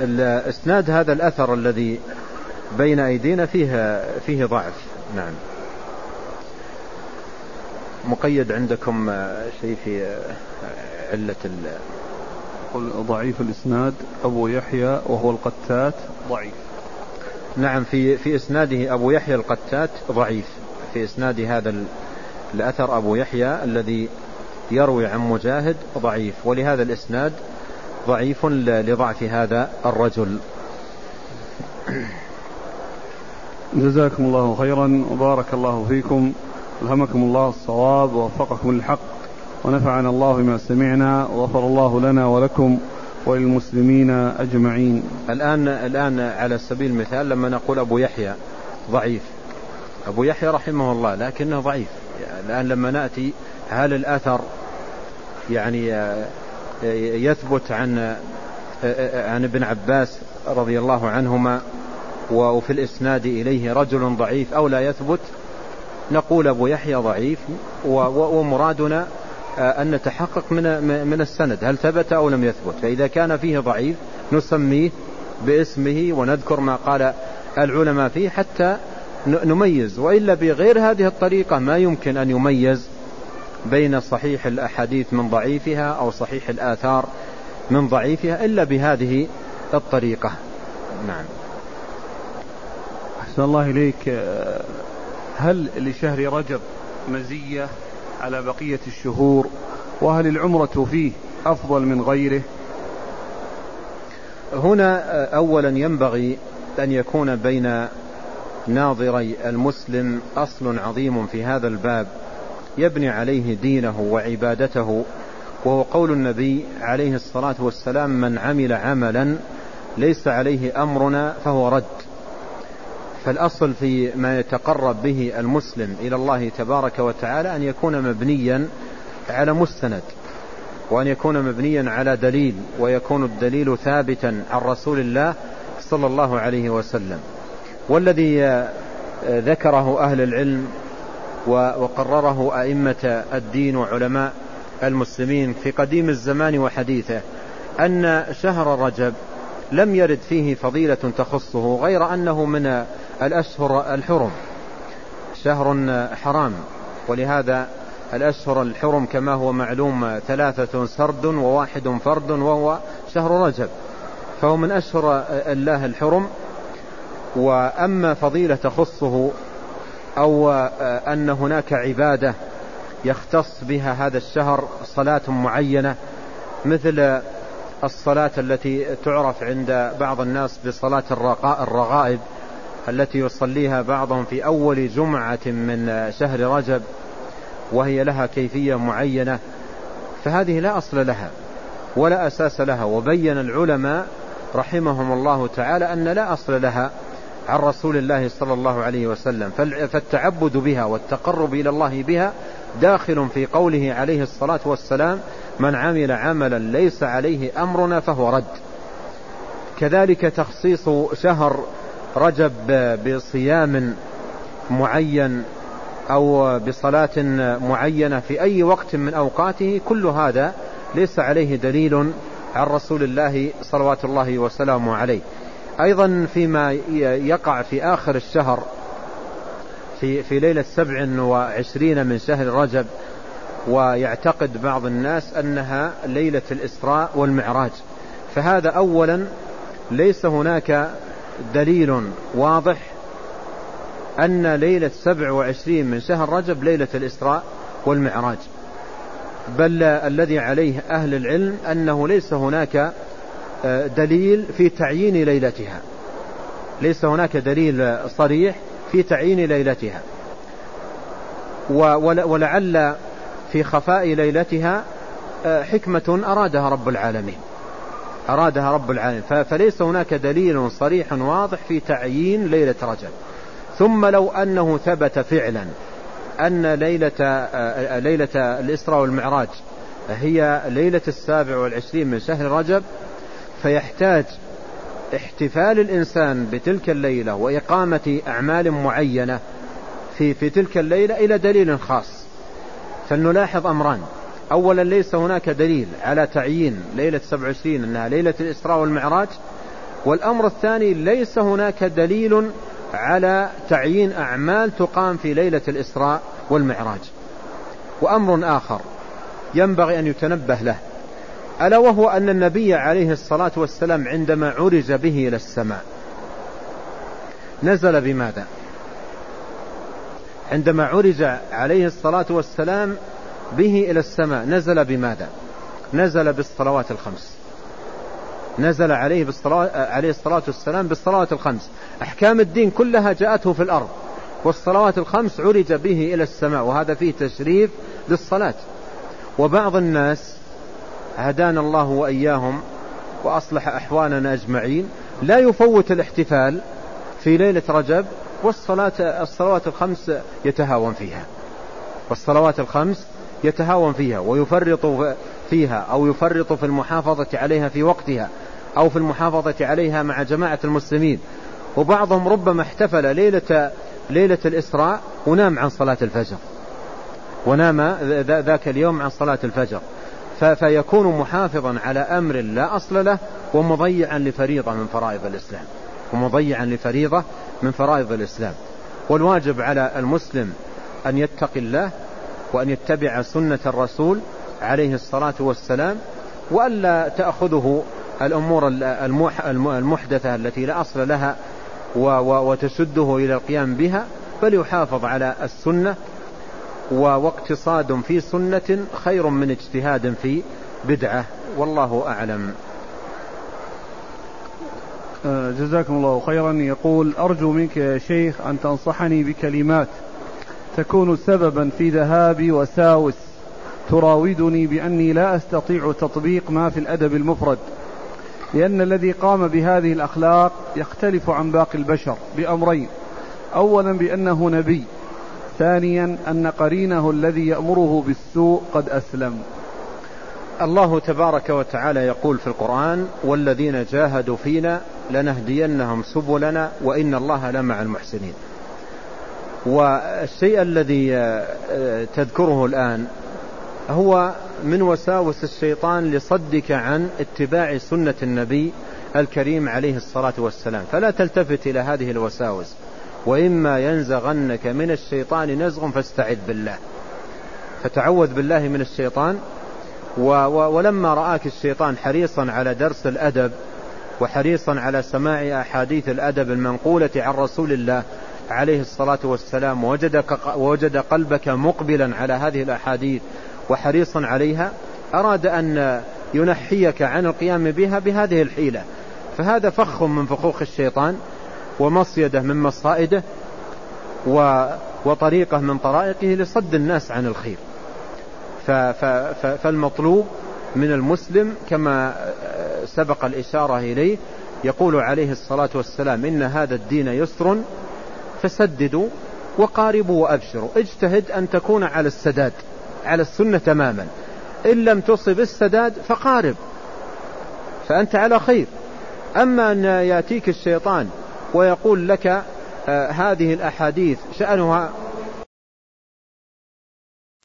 اسناد هذا الأثر الذي بين أيدينا فيه فيه ضعف. نعم. مقيد عندكم شيء في علة يقول ضعيف الإسناد أبو يحيى وهو القتات. ضعيف. نعم في في إسناده أبو يحيى القتات ضعيف. في إسناد هذا الأثر أبو يحيى الذي يروي عن مجاهد ضعيف. ولهذا الإسناد ضعيف لضعف هذا الرجل. جزاكم الله خيرا وبارك الله فيكم. ألهمكم الله الصواب ووفقكم للحق ونفعنا الله بما سمعنا وغفر الله لنا ولكم وللمسلمين أجمعين. الآن الآن على سبيل المثال لما نقول أبو يحيى ضعيف. أبو يحيى رحمه الله لكنه ضعيف. الآن لما نأتي هل الأثر يعني يثبت عن عن ابن عباس رضي الله عنهما وفي الإسناد إليه رجل ضعيف أو لا يثبت نقول أبو يحيى ضعيف ومرادنا أن نتحقق من من السند هل ثبت أو لم يثبت؟ فإذا كان فيه ضعيف نسميه باسمه ونذكر ما قال العلماء فيه حتى نميز وإلا بغير هذه الطريقة ما يمكن أن يميز بين صحيح الأحاديث من ضعيفها أو صحيح الآثار من ضعيفها إلا بهذه الطريقة. نعم. أحسن الله إليك. هل لشهر رجب مزية على بقية الشهور؟ وهل العمرة فيه أفضل من غيره؟ هنا أولا ينبغي أن يكون بين ناظري المسلم أصل عظيم في هذا الباب. يبني عليه دينه وعبادته وهو قول النبي عليه الصلاة والسلام من عمل عملا ليس عليه أمرنا فهو رد فالأصل في ما يتقرب به المسلم إلى الله تبارك وتعالى أن يكون مبنيا على مستند وأن يكون مبنيا على دليل ويكون الدليل ثابتا عن رسول الله صلى الله عليه وسلم. والذي ذكره أهل العلم وقرره أئمة الدين وعلماء المسلمين في قديم الزمان وحديثه أن شهر رجب لم يرد فيه فضيلة تخصه غير أنه من الأشهر الحرم. شهر حرام ولهذا الأشهر الحرم كما هو معلوم ثلاثة سرد وواحد فرد وهو شهر رجب فهو من أشهر الله الحرم. وأما فضيلة تخصه أو أن هناك عبادة يختص بها هذا الشهر صلاة معينة مثل الصلاة التي تعرف عند بعض الناس بصلاة الرغائب التي يصليها بعضهم في أول جمعة من شهر رجب وهي لها كيفية معينة فهذه لا أصل لها ولا أساس لها وبين العلماء رحمهم الله تعالى أن لا أصل لها. عن رسول الله صلى الله عليه وسلم فالتعبد بها والتقرب إلى الله بها داخل في قوله عليه الصلاة والسلام من عمل عملا ليس عليه أمرنا فهو رد. كذلك تخصيص شهر رجب بصيام معين أو بصلاة معينة في أي وقت من أوقاته كل هذا ليس عليه دليل عن رسول الله صلوات الله وسلامه عليه. أيضا فيما يقع في آخر الشهر في, في ليلة سبع وعشرين من شهر رجب ويعتقد بعض الناس أنها ليلة الإسراء والمعراج. فهذا أولا ليس هناك دليل واضح أن ليلة سبع وعشرين من شهر رجب ليلة الإسراء والمعراج. بل الذي عليه أهل العلم أنه ليس هناك دليل في تعيين ليلتها. ليس هناك دليل صريح في تعيين ليلتها. ولعل في خفاء ليلتها آه، حكمة أرادها رب العالمين. أرادها رب العالمين. فليس هناك دليل صريح واضح في تعيين ليلة رجب. ثم لو أنه ثبت فعلا أن ليلة, آه، ليلة الإسراء والمعراج هي ليلة السابع والعشرين من شهر رجب فيحتاج احتفال الإنسان بتلك الليلة وإقامة أعمال معينة في, في تلك الليلة إلى دليل خاص. فلنلاحظ أمران. أولا ليس هناك دليل على تعيين ليلة 27 أنها ليلة الإسراء والمعراج. والأمر الثاني ليس هناك دليل على تعيين أعمال تقام في ليلة الإسراء والمعراج. وأمر آخر ينبغي أن يتنبه له. ألا وهو أن النبي عليه الصلاة والسلام عندما عرج به إلى السماء نزل بماذا؟ عندما عرج عليه الصلاة والسلام به إلى السماء نزل بماذا؟ نزل بالصلوات الخمس. نزل عليه, بالصلاة عليه الصلاة والسلام بالصلوات الخمس. أحكام الدين كلها جاءته في الأرض. والصلوات الخمس عرج به إلى السماء. وهذا فيه تشريف للصلاة. وبعض الناس هدانا الله وإياهم وأصلح أحوالنا أجمعين. لا يفوت الاحتفال في ليلة رجب والصلاة الصلوات الخمس يتهاون فيها. والصلوات الخمس يتهاون فيها ويفرط فيها أو يفرط في المحافظة عليها في وقتها أو في المحافظة عليها مع جماعة المسلمين. وبعضهم ربما احتفل ليلة ليلة الإسراء ونام عن صلاة الفجر. ونام ذاك اليوم عن صلاة الفجر. فيكون محافظا على أمر لا أصل له ومضيعا لفريضة من فرائض الإسلام. ومضيعا لفريضة من فرائض الإسلام. والواجب على المسلم أن يتقي الله وأن يتبع سنة الرسول عليه الصلاة والسلام وألا تأخذه الأمور المحدثة التي لا أصل لها وتشده إلى القيام بها بل يحافظ على السنة واقتصاد في سنة خير من اجتهاد في بدعة والله أعلم. آه، جزاكم الله خيرا. يقول أرجو منك يا شيخ أن تنصحني بكلمات تكون سببا في ذهاب وساوس تراودني بأني لا أستطيع تطبيق ما في الأدب المفرد لأن الذي قام بهذه الأخلاق يختلف عن باقي البشر بأمرين. أولا بأنه نبي ثانيا أن قرينه الذي يأمره بالسوء قد أسلم. الله تبارك وتعالى يقول في القرآن والذين جاهدوا فينا لنهدينهم سبلنا وإن الله لمع المحسنين. والشيء الذي آه، تذكره الآن هو من وساوس الشيطان لصدك عن اتباع سنة النبي الكريم عليه الصلاة والسلام. فلا تلتفت إلى هذه الوساوس. وإما ينزغنك من الشيطان نزغ فاستعذ بالله. فتعوذ بالله من الشيطان. و و ولما رآك الشيطان حريصا على درس الأدب وحريصا على سماع أحاديث الأدب المنقولة عن رسول الله عليه الصلاة والسلام ووجدك ووجد قلبك مقبلا على هذه الأحاديث وحريصا عليها أراد أن ينحيك عن القيام بها بهذه الحيلة. فهذا فخ من فخوخ الشيطان. ومصيدة من مصائده وطريقة من طرائقه لصد الناس عن الخير. فالمطلوب من المسلم كما سبق الإشارة إليه يقول عليه الصلاة والسلام إن هذا الدين يسر فسددوا وقاربوا وأبشروا. اجتهد أن تكون على السداد على السنة تماما. إن لم تصب السداد فقارب فأنت على خير. أما أن يأتيك الشيطان ويقول لك آه هذه الأحاديث شأنها